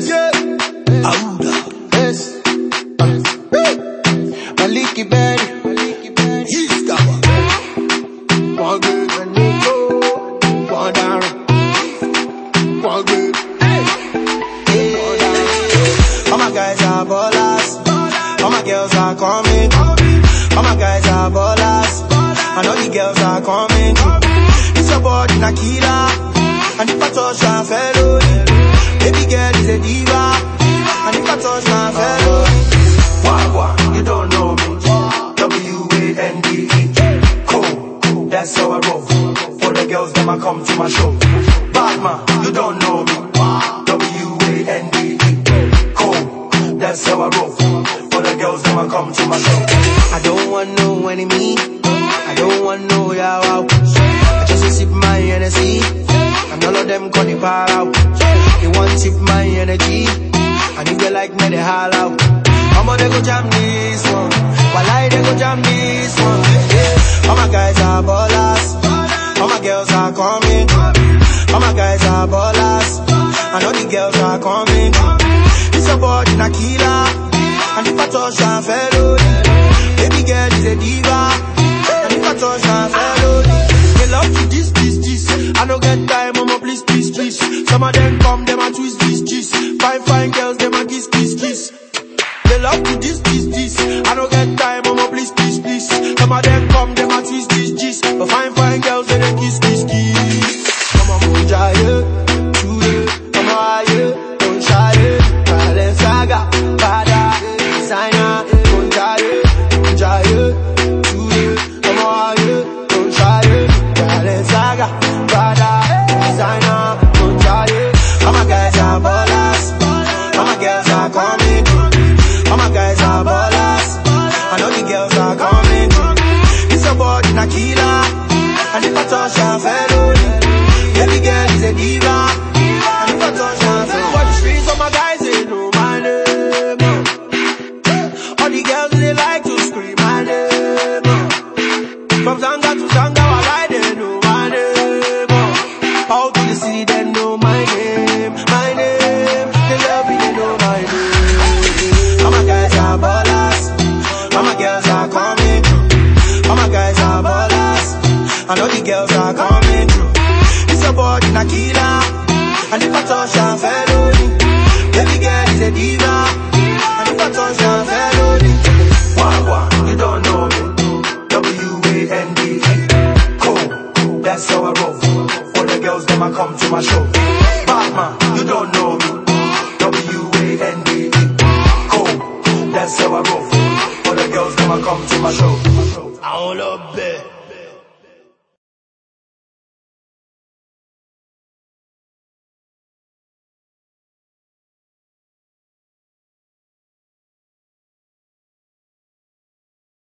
Yes, Auda. yes. Maliki Berry. Yiskawa. One good, one Nico. One down. One good. Yeah. All my guys are ballers. All my girls are coming. All my guys are ballers. And all the girls are coming. It's your body, Nakira. And if I touch fellow, baby girl is a diva. And if I touch my fellow, Wagwa, you don't know me. W-A-N-D-E. Cool, that's how I roll. For the girls, them I come to my show. Batman, you don't know me. W-A-N-D-E. Cool, that's how I roll. For the girls, them I come to my show. I don't want no enemy. I don't want no yaw. I just sip my energy. And all of them call the out. Energy. And if they like me, they howl out. I'ma they go jam this one. While I they go jam this one. Yeah. All my guys are ballers. All my girls are coming. All my guys are ballers. And all the girls are coming. It's your body, Nakila. And if I touch my fellow, baby girl is a diva. And if I touch my fellow, they love to this, this, this. I don't get time, mama, please, please, please. Some of them baby girls, them I come to my show. Batman, you don't know me. W-A-N-D-E. Cool, that's how I roll. For the girls, them I come to my show. I don't love bed.